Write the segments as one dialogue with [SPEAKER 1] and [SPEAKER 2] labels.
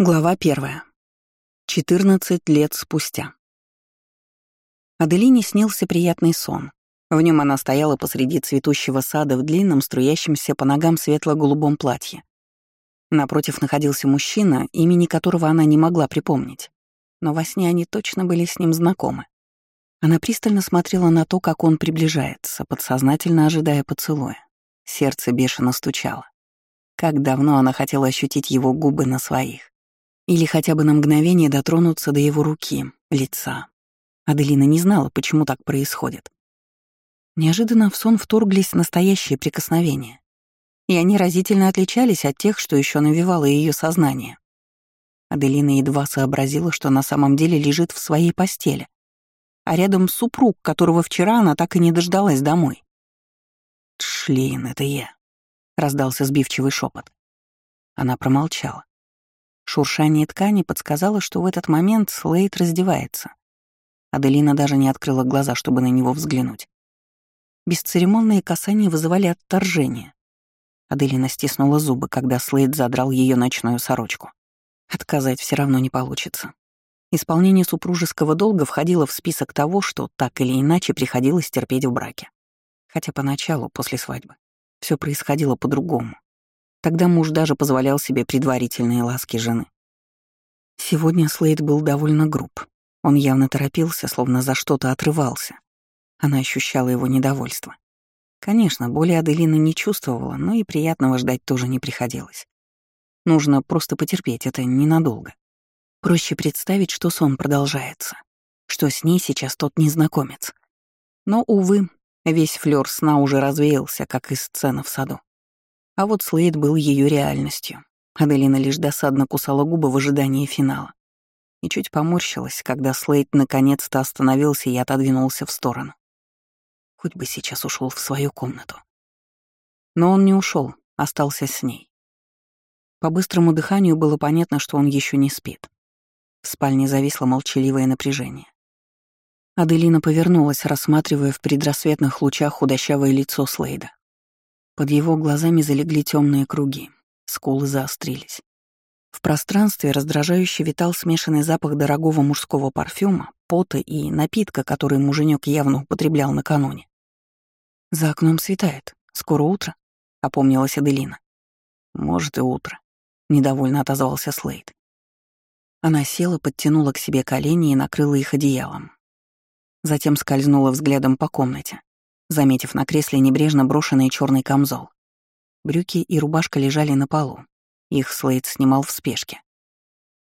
[SPEAKER 1] Глава первая. 14 лет спустя. Аделине снился приятный сон. В нем она стояла посреди цветущего сада в длинном, струящемся по ногам светло-голубом платье. Напротив находился мужчина, имени которого она не могла припомнить. Но во сне они точно были с ним знакомы. Она пристально смотрела на то, как он приближается, подсознательно ожидая поцелуя. Сердце бешено стучало. Как давно она хотела ощутить его губы на своих. Или хотя бы на мгновение дотронуться до его руки, лица. Аделина не знала, почему так происходит. Неожиданно в сон вторглись настоящие прикосновения. И они разительно отличались от тех, что еще навевало ее сознание. Аделина едва сообразила, что на самом деле лежит в своей постели, а рядом супруг, которого вчера она так и не дождалась домой. «Шлейн, это я», — раздался сбивчивый шепот. Она промолчала. Шуршание ткани подсказало, что в этот момент Слейд раздевается. Аделина даже не открыла глаза, чтобы на него взглянуть. Бесцеремонные касания вызывали отторжение. Аделина стиснула зубы, когда Слейд задрал ее ночную сорочку. Отказать все равно не получится. Исполнение супружеского долга входило в список того, что так или иначе приходилось терпеть в браке. Хотя поначалу, после свадьбы, все происходило по-другому. Тогда муж даже позволял себе предварительные ласки жены. Сегодня Слейд был довольно груб. Он явно торопился, словно за что-то отрывался. Она ощущала его недовольство. Конечно, боли Аделина не чувствовала, но и приятного ждать тоже не приходилось. Нужно просто потерпеть, это ненадолго. Проще представить, что сон продолжается, что с ней сейчас тот незнакомец. Но, увы, весь флёр сна уже развеялся, как и сцена в саду. А вот Слейд был ее реальностью. Аделина лишь досадно кусала губы в ожидании финала. И чуть поморщилась, когда Слейд наконец-то остановился и отодвинулся в сторону. Хоть бы сейчас ушел в свою комнату. Но он не ушел, остался с ней. По быстрому дыханию было понятно, что он еще не спит. В спальне зависло молчаливое напряжение. Аделина повернулась, рассматривая в предрассветных лучах худощавое лицо Слейда. Под его глазами залегли темные круги, скулы заострились. В пространстве раздражающе витал смешанный запах дорогого мужского парфюма, пота и напитка, который муженек явно употреблял накануне. «За окном светает. Скоро утро», — опомнилась Аделина. «Может, и утро», — недовольно отозвался Слейд. Она села, подтянула к себе колени и накрыла их одеялом. Затем скользнула взглядом по комнате заметив на кресле небрежно брошенный черный камзол. Брюки и рубашка лежали на полу. Их Слейд снимал в спешке.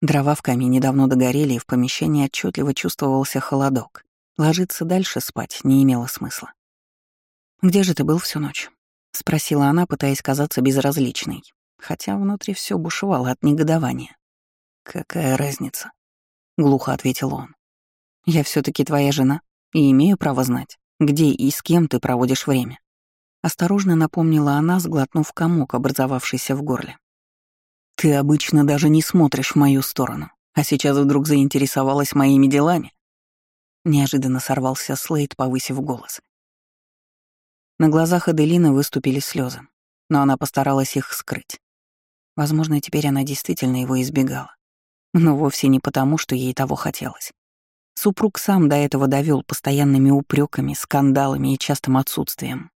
[SPEAKER 1] Дрова в камине давно догорели, и в помещении отчетливо чувствовался холодок. Ложиться дальше спать не имело смысла. «Где же ты был всю ночь?» — спросила она, пытаясь казаться безразличной, хотя внутри все бушевало от негодования. «Какая разница?» — глухо ответил он. «Я все таки твоя жена и имею право знать, где и с кем ты проводишь время?» Осторожно напомнила она, сглотнув комок, образовавшийся в горле. «Ты обычно даже не смотришь в мою сторону, а сейчас вдруг заинтересовалась моими делами?» Неожиданно сорвался Слейд, повысив голос. На глазах Аделины выступили слезы, но она постаралась их скрыть. Возможно, теперь она действительно его избегала. Но вовсе не потому, что ей того хотелось. Супруг сам до этого довел постоянными упреками, скандалами и частым отсутствием.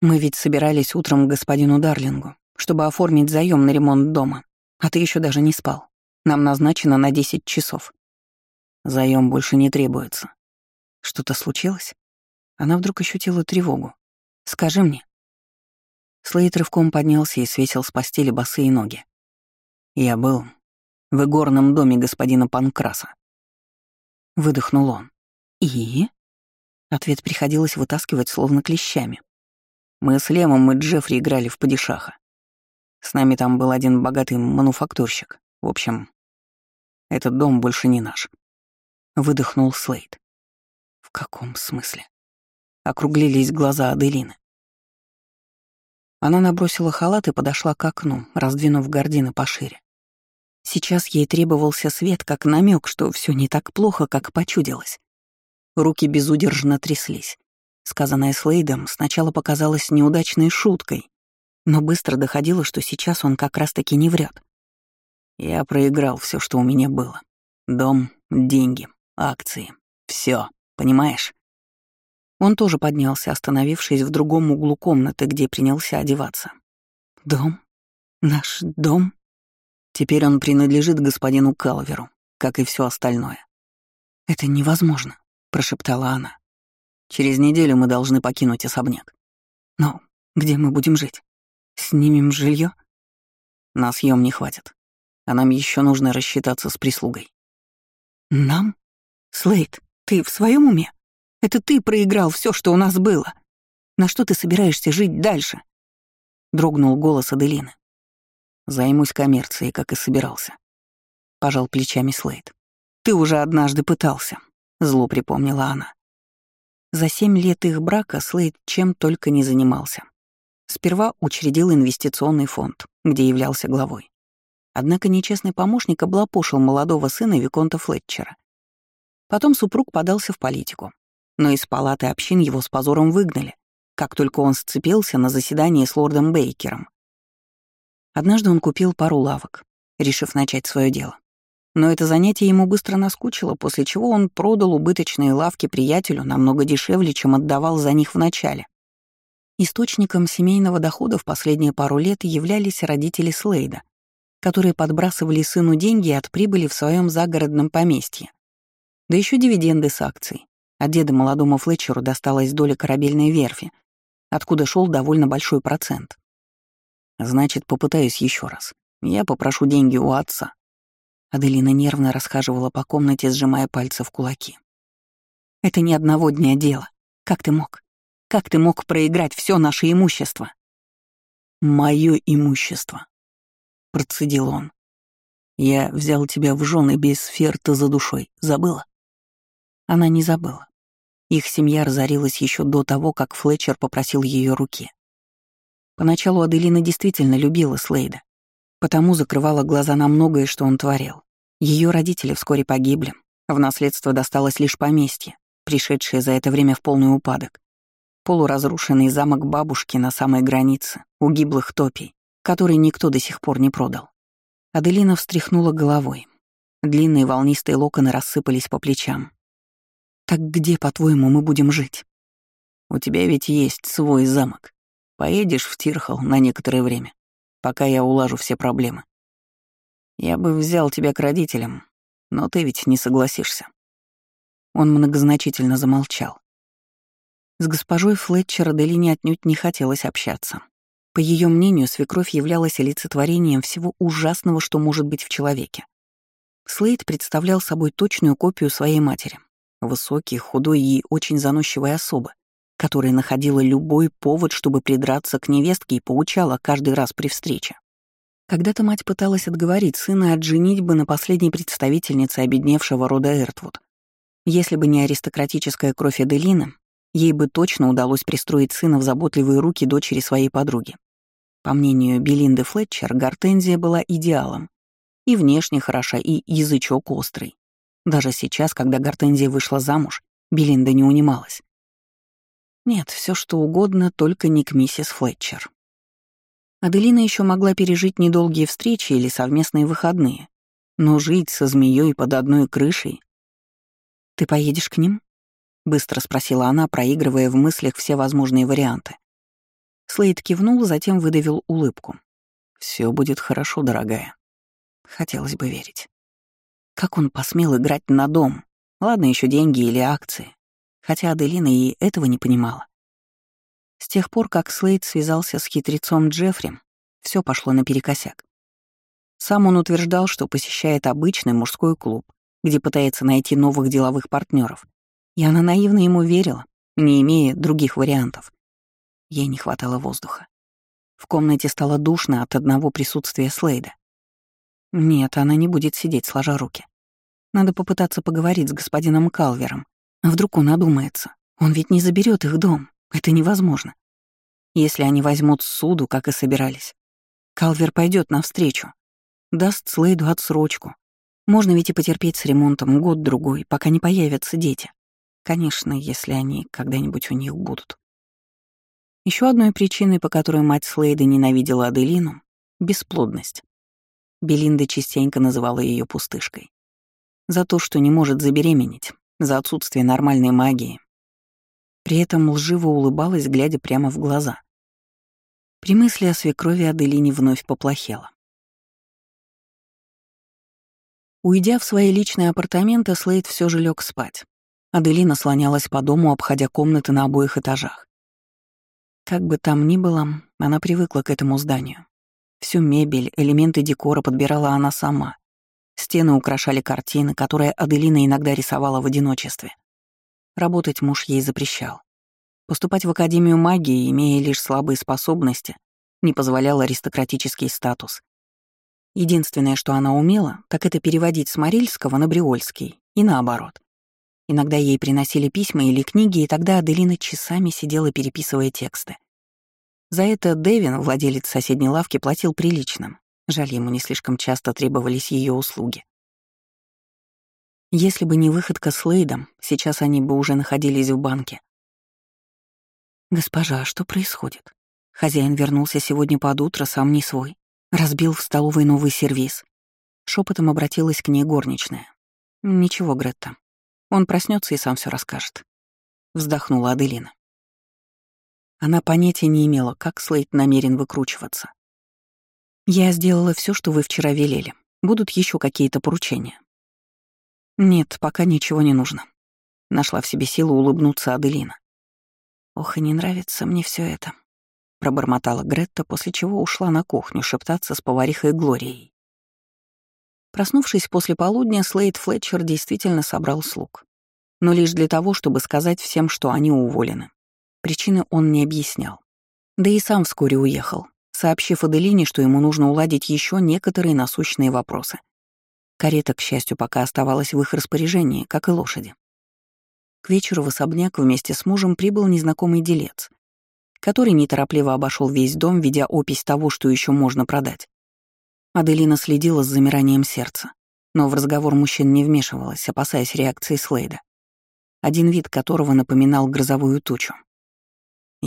[SPEAKER 1] Мы ведь собирались утром к господину Дарлингу, чтобы оформить заем на ремонт дома, а ты еще даже не спал. Нам назначено на 10 часов. Заем больше не требуется. Что-то случилось? Она вдруг ощутила тревогу. Скажи мне. Слейд рывком поднялся и свесил с постели босые ноги. Я был в игорном доме господина Панкраса. Выдохнул он. «И?» Ответ приходилось вытаскивать словно клещами. Мы с Лемом и Джеффри играли в падишаха. С нами там был один богатый мануфактурщик. В общем, этот дом больше не наш. Выдохнул Слейд. В каком смысле? Округлились глаза Аделины. Она набросила халат и подошла к окну, раздвинув гардины пошире. Сейчас ей требовался свет, как намек, что все не так плохо, как почудилось. Руки безудержно тряслись. Сказанное Слейдом сначала показалось неудачной шуткой, но быстро доходило, что сейчас он как раз-таки не врет. Я проиграл все, что у меня было. Дом, деньги, акции. все, понимаешь? Он тоже поднялся, остановившись в другом углу комнаты, где принялся одеваться. «Дом? Наш дом?» Теперь он принадлежит господину Калверу, как и все остальное. «Это невозможно», — прошептала она. «Через неделю мы должны покинуть особняк». «Но где мы будем жить? Снимем жилье? На съем не хватит, а нам еще нужно рассчитаться с прислугой». «Нам? Слейд, ты в своем уме? Это ты проиграл все, что у нас было. На что ты собираешься жить дальше?» Дрогнул голос Аделины. Займусь коммерцией, как и собирался. Пожал плечами Слейд. Ты уже однажды пытался, зло припомнила она. За семь лет их брака Слейд чем только не занимался. Сперва учредил инвестиционный фонд, где являлся главой. Однако нечестный помощник облапошил молодого сына Виконта Флетчера. Потом супруг подался в политику, но из палаты общин его с позором выгнали, как только он сцепился на заседании с лордом Бейкером. Однажды он купил пару лавок, решив начать свое дело. Но это занятие ему быстро наскучило, после чего он продал убыточные лавки приятелю намного дешевле, чем отдавал за них в начале. Источником семейного дохода в последние пару лет являлись родители Слейда, которые подбрасывали сыну деньги от прибыли в своем загородном поместье. Да еще дивиденды с акций. От деда молодому Флетчеру досталась доля корабельной верфи, откуда шел довольно большой процент. Значит, попытаюсь еще раз. Я попрошу деньги у отца. Аделина нервно расхаживала по комнате, сжимая пальцы в кулаки. Это не одного дня дело. Как ты мог? Как ты мог проиграть все наше имущество? Мое имущество, процедил он. Я взял тебя в жены без ферта за душой. Забыла? Она не забыла. Их семья разорилась еще до того, как Флетчер попросил ее руки. Поначалу Аделина действительно любила Слейда, потому закрывала глаза на многое, что он творил. Ее родители вскоре погибли, в наследство досталось лишь поместье, пришедшее за это время в полный упадок. Полуразрушенный замок бабушки на самой границе, у гиблых топий, который никто до сих пор не продал. Аделина встряхнула головой. Длинные волнистые локоны рассыпались по плечам. «Так где, по-твоему, мы будем жить?» «У тебя ведь есть свой замок», Поедешь в Тирхал на некоторое время, пока я улажу все проблемы. Я бы взял тебя к родителям, но ты ведь не согласишься». Он многозначительно замолчал. С госпожой Флетчер Аделине отнюдь не хотелось общаться. По ее мнению, свекровь являлась олицетворением всего ужасного, что может быть в человеке. Слейд представлял собой точную копию своей матери. Высокий, худой и очень заносчивой особы, которая находила любой повод, чтобы придраться к невестке и поучала каждый раз при встрече. Когда-то мать пыталась отговорить сына от женитьбы на последней представительнице обедневшего рода Эртвуд. Если бы не аристократическая кровь Эделины, ей бы точно удалось пристроить сына в заботливые руки дочери своей подруги. По мнению Белинды Флетчер, Гортензия была идеалом. И внешне хороша, и язычок острый. Даже сейчас, когда Гортензия вышла замуж, Белинда не унималась. Нет, все что угодно, только не к миссис Флетчер. Аделина еще могла пережить недолгие встречи или совместные выходные, но жить со змеей под одной крышей... «Ты поедешь к ним?» — быстро спросила она, проигрывая в мыслях все возможные варианты. Слейд кивнул, затем выдавил улыбку. Все будет хорошо, дорогая. Хотелось бы верить. Как он посмел играть на дом? Ладно, еще деньги или акции хотя Аделина и этого не понимала. С тех пор, как Слейд связался с хитрецом Джеффри, все пошло наперекосяк. Сам он утверждал, что посещает обычный мужской клуб, где пытается найти новых деловых партнеров, и она наивно ему верила, не имея других вариантов. Ей не хватало воздуха. В комнате стало душно от одного присутствия Слейда. Нет, она не будет сидеть сложа руки. Надо попытаться поговорить с господином Калвером, Вдруг он одумается. Он ведь не заберет их дом. Это невозможно. Если они возьмут ссуду, как и собирались. Калвер пойдет навстречу. Даст Слейду отсрочку. Можно ведь и потерпеть с ремонтом год-другой, пока не появятся дети. Конечно, если они когда-нибудь у них будут. Еще одной причиной, по которой мать Слейда ненавидела Аделину — бесплодность. Белинда частенько называла ее пустышкой. За то, что не может забеременеть, за отсутствие нормальной магии. При этом лживо улыбалась, глядя прямо в глаза. При мысли о свекрови Аделине вновь поплохело. Уйдя в свои личные апартаменты, Слейд все же лег спать. Аделина слонялась по дому, обходя комнаты на обоих этажах. Как бы там ни было, она привыкла к этому зданию. Всю мебель, элементы декора подбирала она сама. Стены украшали картины, которые Аделина иногда рисовала в одиночестве. Работать муж ей запрещал. Поступать в Академию магии, имея лишь слабые способности, не позволял аристократический статус. Единственное, что она умела, так это переводить с Марильского на Бриольский, и наоборот. Иногда ей приносили письма или книги, и тогда Аделина часами сидела, переписывая тексты. За это Дэвин, владелец соседней лавки, платил приличным. Жаль, ему не слишком часто требовались ее услуги. Если бы не выходка с Лейдом, сейчас они бы уже находились в банке. «Госпожа, что происходит? Хозяин вернулся сегодня под утро, сам не свой. Разбил в столовой новый сервиз». Шепотом обратилась к ней горничная. «Ничего, Гретта. Он проснется и сам все расскажет». Вздохнула Аделина. Она понятия не имела, как Слейд намерен выкручиваться. «Я сделала все, что вы вчера велели. Будут еще какие-то поручения?» «Нет, пока ничего не нужно». Нашла в себе силу улыбнуться Аделина. «Ох, и не нравится мне все это», — пробормотала Гретта, после чего ушла на кухню шептаться с поварихой Глорией. Проснувшись после полудня, Слейд Флетчер действительно собрал слуг. Но лишь для того, чтобы сказать всем, что они уволены. Причины он не объяснял. Да и сам вскоре уехал, сообщив Аделине, что ему нужно уладить еще некоторые насущные вопросы. Карета, к счастью, пока оставалась в их распоряжении, как и лошади. К вечеру в особняк вместе с мужем прибыл незнакомый делец, который неторопливо обошел весь дом, ведя опись того, что еще можно продать. Аделина следила с замиранием сердца, но в разговор мужчин не вмешивалась, опасаясь реакции Слейда, один вид которого напоминал грозовую тучу.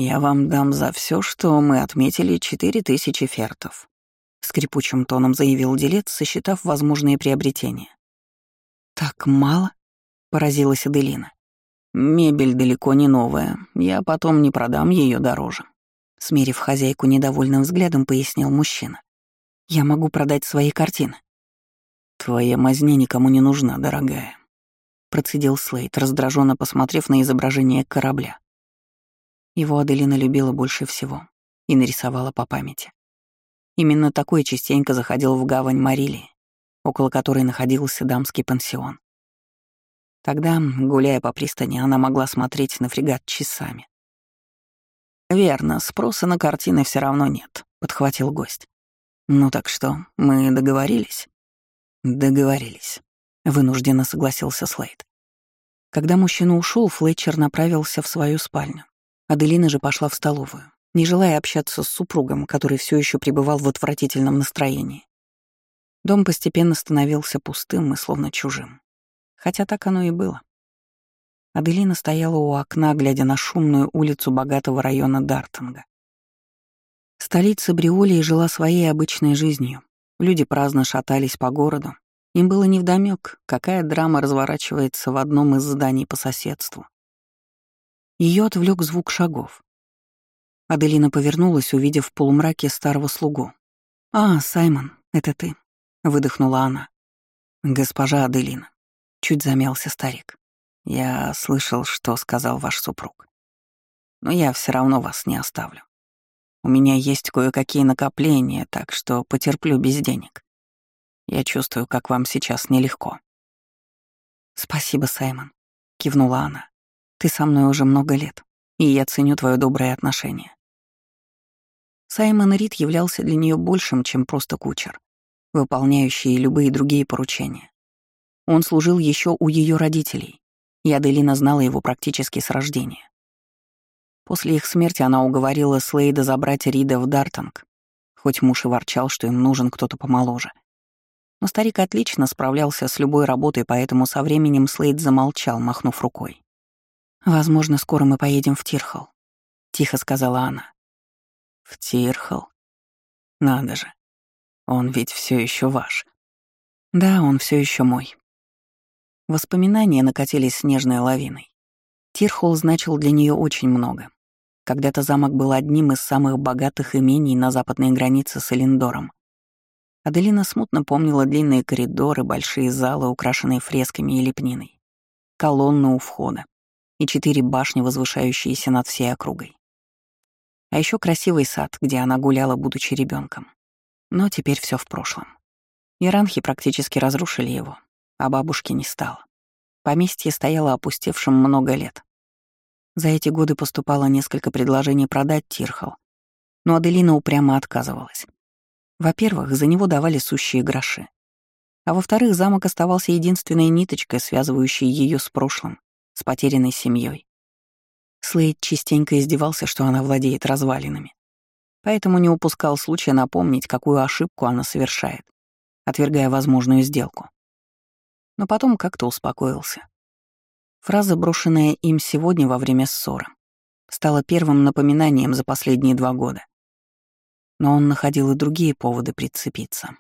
[SPEAKER 1] «Я вам дам за все, что мы отметили четыре тысячи фертов», — скрипучим тоном заявил делец, сосчитав возможные приобретения. «Так мало?» — поразилась Аделина. «Мебель далеко не новая, я потом не продам ее дороже», — смерив хозяйку недовольным взглядом, пояснил мужчина. «Я могу продать свои картины». «Твоя мазня никому не нужна, дорогая», — процедил Слейд, раздраженно посмотрев на изображение корабля. Его Аделина любила больше всего и нарисовала по памяти. Именно такой частенько заходил в гавань Марилии, около которой находился дамский пансион. Тогда, гуляя по пристани, она могла смотреть на фрегат часами. «Верно, спроса на картины все равно нет», — подхватил гость. «Ну так что, мы договорились?» «Договорились», — вынужденно согласился Слейд. Когда мужчина ушел, Флетчер направился в свою спальню. Аделина же пошла в столовую, не желая общаться с супругом, который все еще пребывал в отвратительном настроении. Дом постепенно становился пустым и словно чужим. Хотя так оно и было. Аделина стояла у окна, глядя на шумную улицу богатого района Дартинга. Столица Бриолии жила своей обычной жизнью. Люди праздно шатались по городу. Им было невдомёк, какая драма разворачивается в одном из зданий по соседству. Ее отвлек звук шагов. Аделина повернулась, увидев в полумраке старого слугу. «А, Саймон, это ты», — выдохнула она. «Госпожа Аделина», — чуть замялся старик. «Я слышал, что сказал ваш супруг. Но я все равно вас не оставлю. У меня есть кое-какие накопления, так что потерплю без денег. Я чувствую, как вам сейчас нелегко». «Спасибо, Саймон», — кивнула она. Ты со мной уже много лет, и я ценю твое доброе отношение. Саймон Рид являлся для нее большим, чем просто кучер, выполняющий любые другие поручения. Он служил еще у ее родителей, и Аделина знала его практически с рождения. После их смерти она уговорила Слейда забрать Рида в Дартанг, хоть муж и ворчал, что им нужен кто-то помоложе. Но старик отлично справлялся с любой работой, поэтому со временем Слейд замолчал, махнув рукой. «Возможно, скоро мы поедем в Тирхал», — тихо сказала она. «В Тирхал? Надо же. Он ведь все еще ваш. Да, он все еще мой. Воспоминания накатились снежной лавиной. Тирхол значил для нее очень много. Когда-то замок был одним из самых богатых имений на западной границе с Элиндором. Аделина смутно помнила длинные коридоры, большие залы, украшенные фресками и лепниной, колонны у входа и четыре башни, возвышающиеся над всей округой. А еще красивый сад, где она гуляла, будучи ребенком. Но теперь все в прошлом. Иранхи практически разрушили его, а бабушки не стало. Поместье стояло опустевшим много лет. За эти годы поступало несколько предложений продать Тирхал, но Аделина упрямо отказывалась. Во-первых, за него давали сущие гроши. А во-вторых, замок оставался единственной ниточкой, связывающей ее с прошлым, с потерянной семьей. Слейд частенько издевался, что она владеет развалинами. Поэтому не упускал случая напомнить, какую ошибку она совершает, отвергая возможную сделку. Но потом как-то успокоился. Фраза, брошенная им сегодня во время ссоры, стала первым напоминанием за последние два года. Но он находил и другие поводы прицепиться.